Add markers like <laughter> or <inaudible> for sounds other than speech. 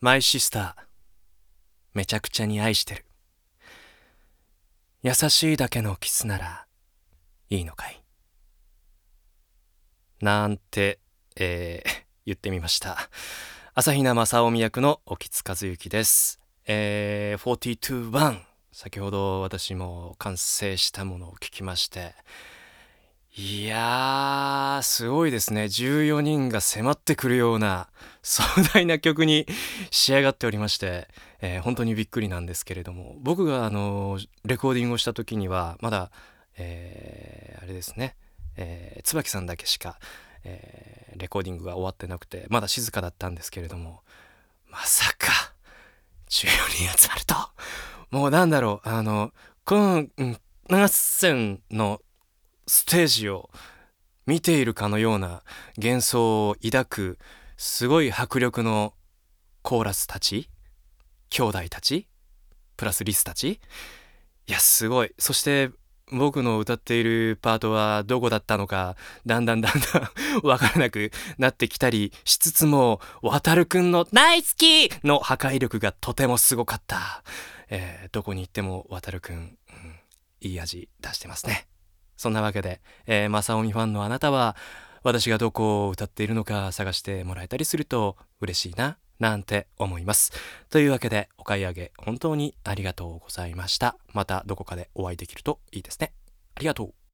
マイシスターめちゃくちゃに愛してる。優しいだけのキスならいいのかい？なんて、えー、<laughs> 言ってみました。朝比奈正臣役の沖津和幸です。えー、421先ほど私も完成したものを聞きまして。いやーすごいですね。14人が迫ってくるような <laughs> 壮大な曲に仕上がっておりまして、えー、本当にびっくりなんですけれども。僕があのレコーディングをした時にはまだ、えー、あれですね、えー、椿さんだけしか、えレコーディングが終わってなくてまだ静かだったんですけれども。まさか14人集まると。もうなんだろうあのこの、うん、長線のステージを見ているかのような幻想を抱くすごい迫力のコーラスたち兄弟たちプラスリスたち。いやすごい。そして僕の歌っているパートはどこだったのかだんだんだんだん <laughs> わからなくなってきたりしつつも渡るくんの大好きの破壊力がとてもすごかった、えー、どこに行っても渡るくん、うん、いい味出してますね。そんなわけで、えー、正臣ファンのあなたは私がどこを歌っているのか探してもらえたりすると嬉しいななんて思います。というわけでお買い上げ本当にありがとうございました。またどこかでお会いできるといいですね。ありがとう。